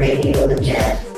Radio the Jet.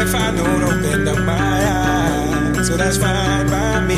if I don't open up my eyes. So that's fine by me.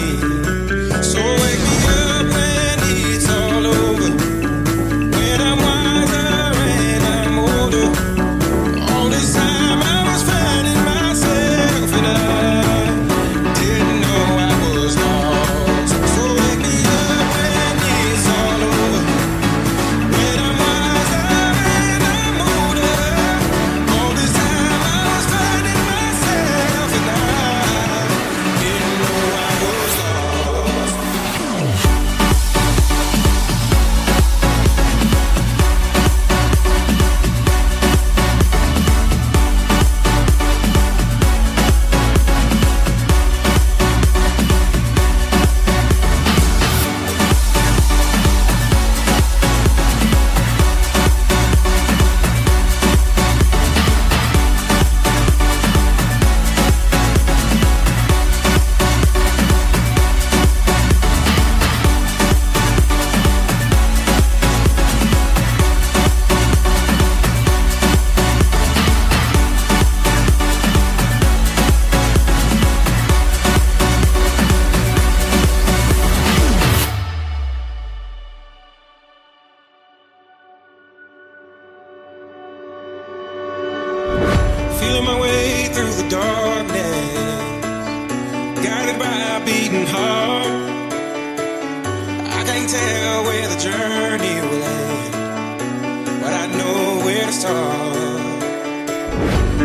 star.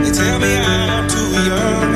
They tell me I'm too young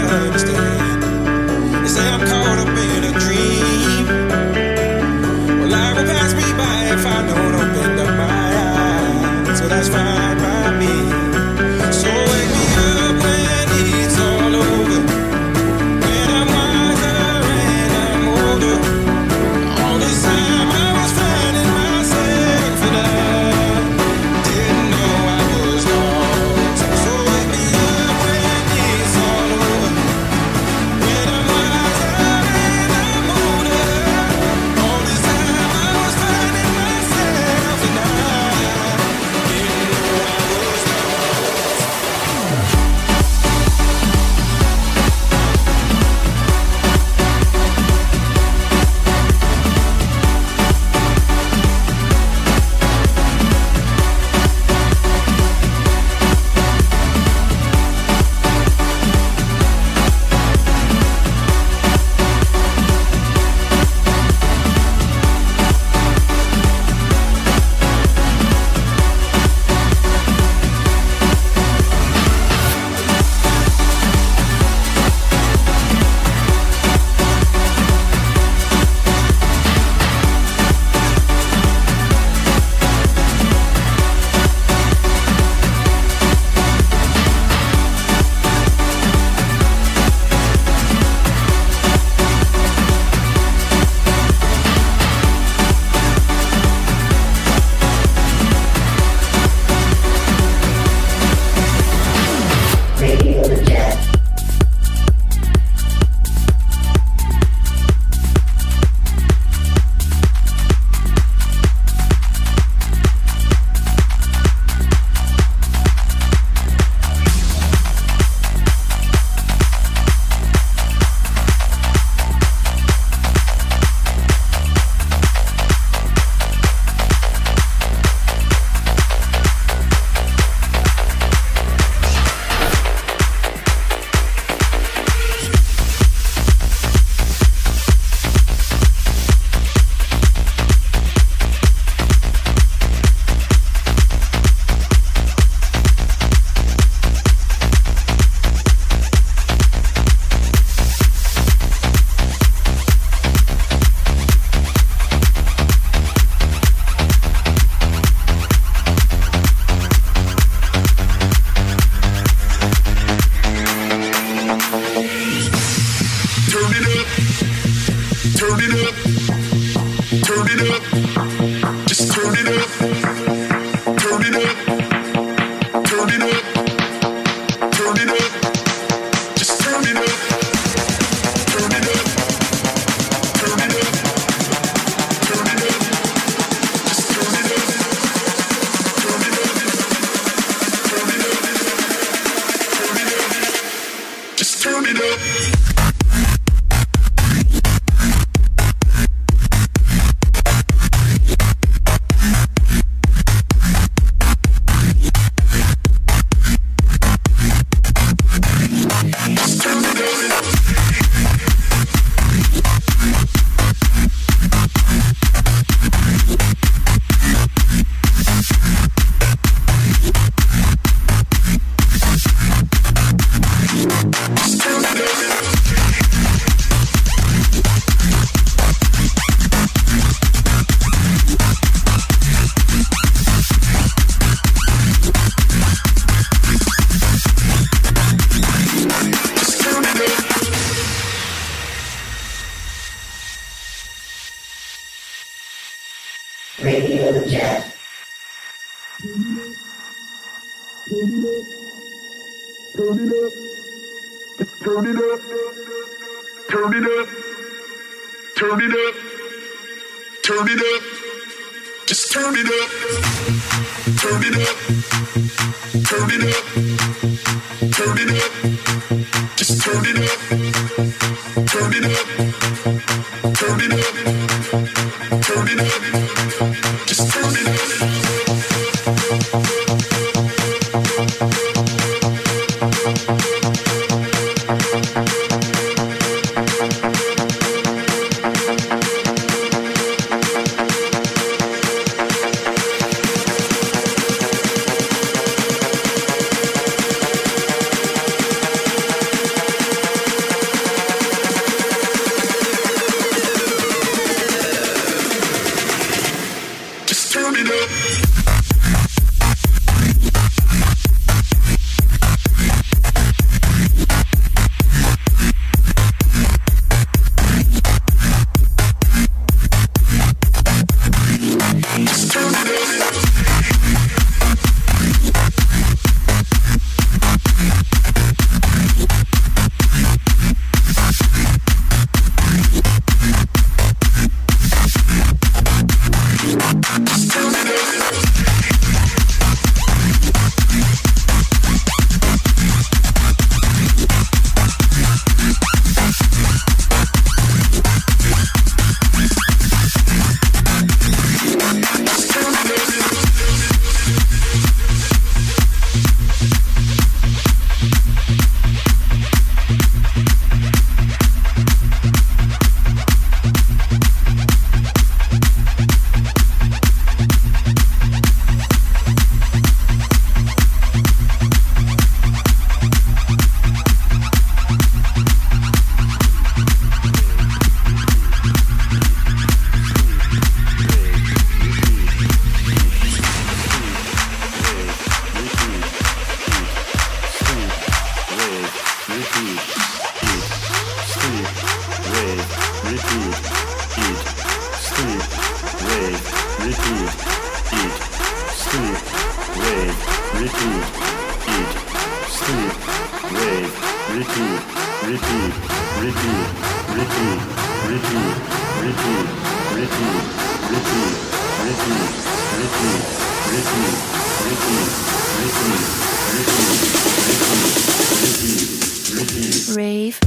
Rave.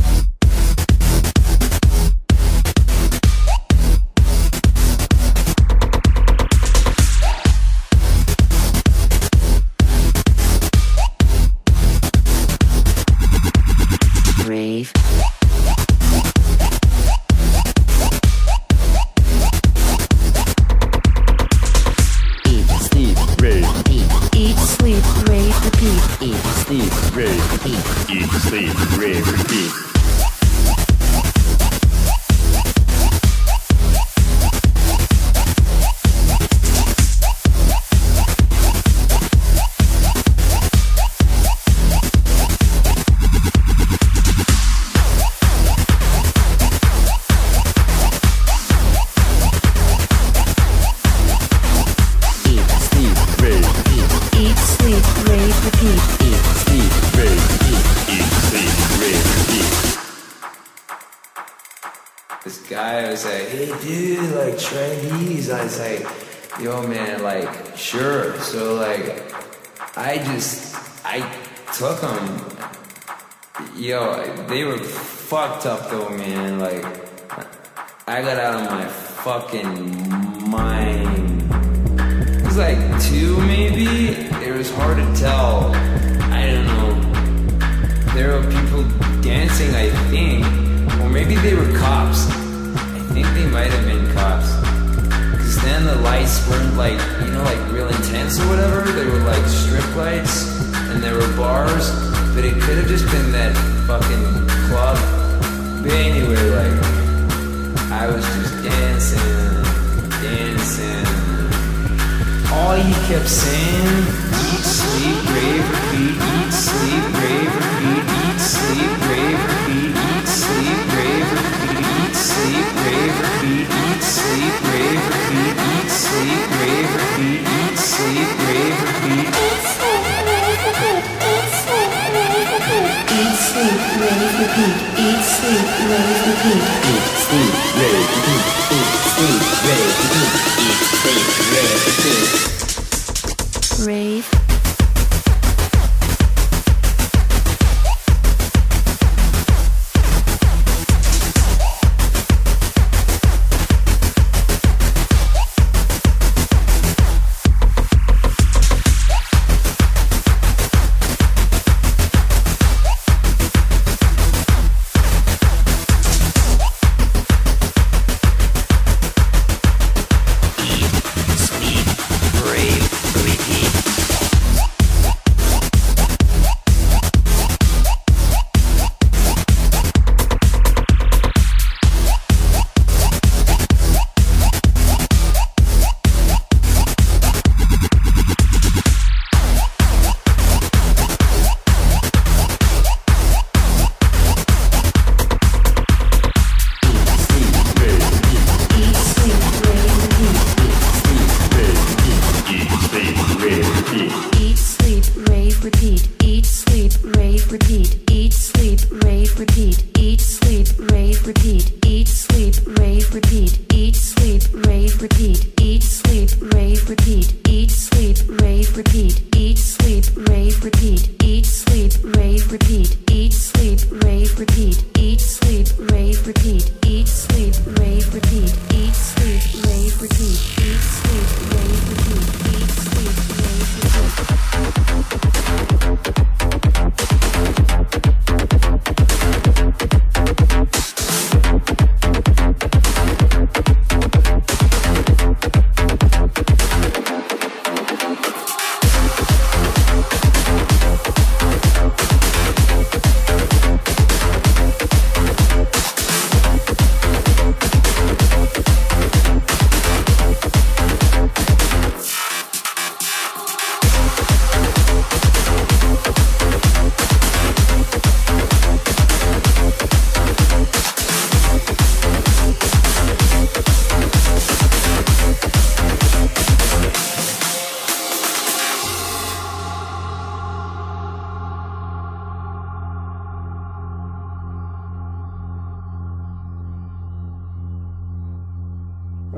Fucking mind. It was like two, maybe. It was hard to tell. I don't know. There were people dancing, I think, or maybe they were cops. I think they might have been cops. Cause then the lights weren't like, you know, like real intense or whatever. They were like strip lights, and there were bars. But it could have just been that fucking club. But anyway, like, I was just dancing, dancing. All he kept saying, eat, sleep, rave, repeat, eat, sleep, rave, repeat, eat, sleep, rave, repeat, eat, sleep, rave, repeat, eat, sleep, rave, repeat, eat, sleep, rave, repeat, eat, sleep, rave, repeat, eat, sleep, rave, repeat. Rave, repeat. Eat, sleep, rave, repeat. Eat, sleep, rave, repeat. Eat, sleep, rave, repeat. Eat, sleep, rave, repeat. Rave.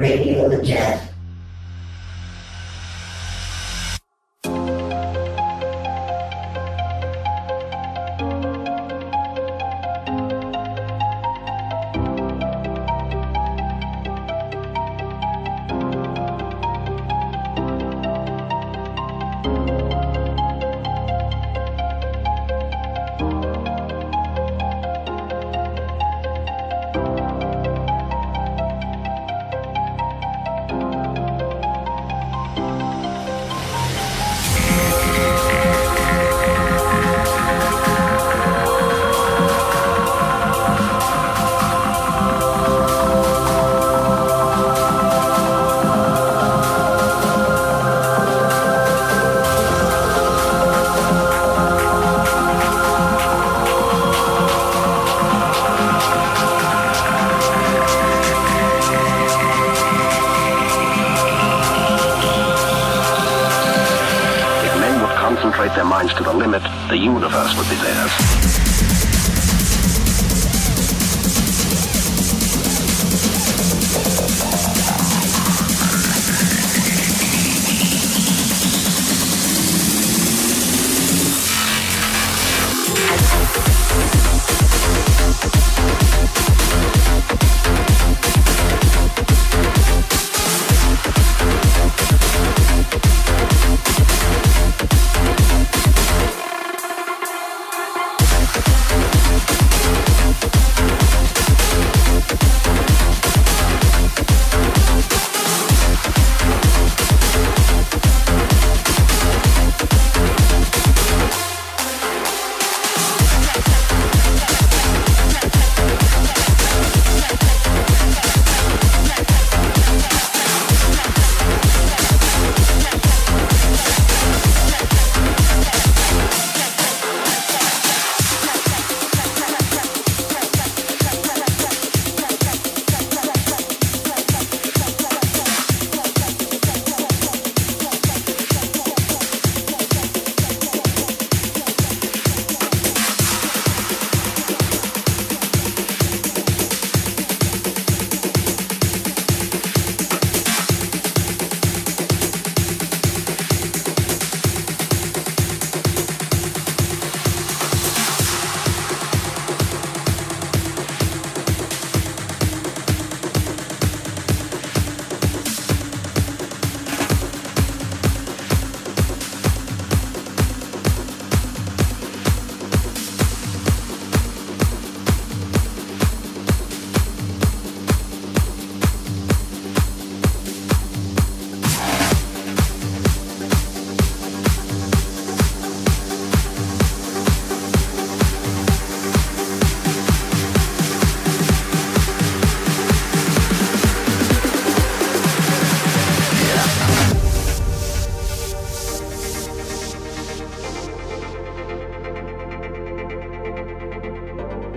radio jazz.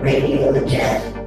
Radio Jazz.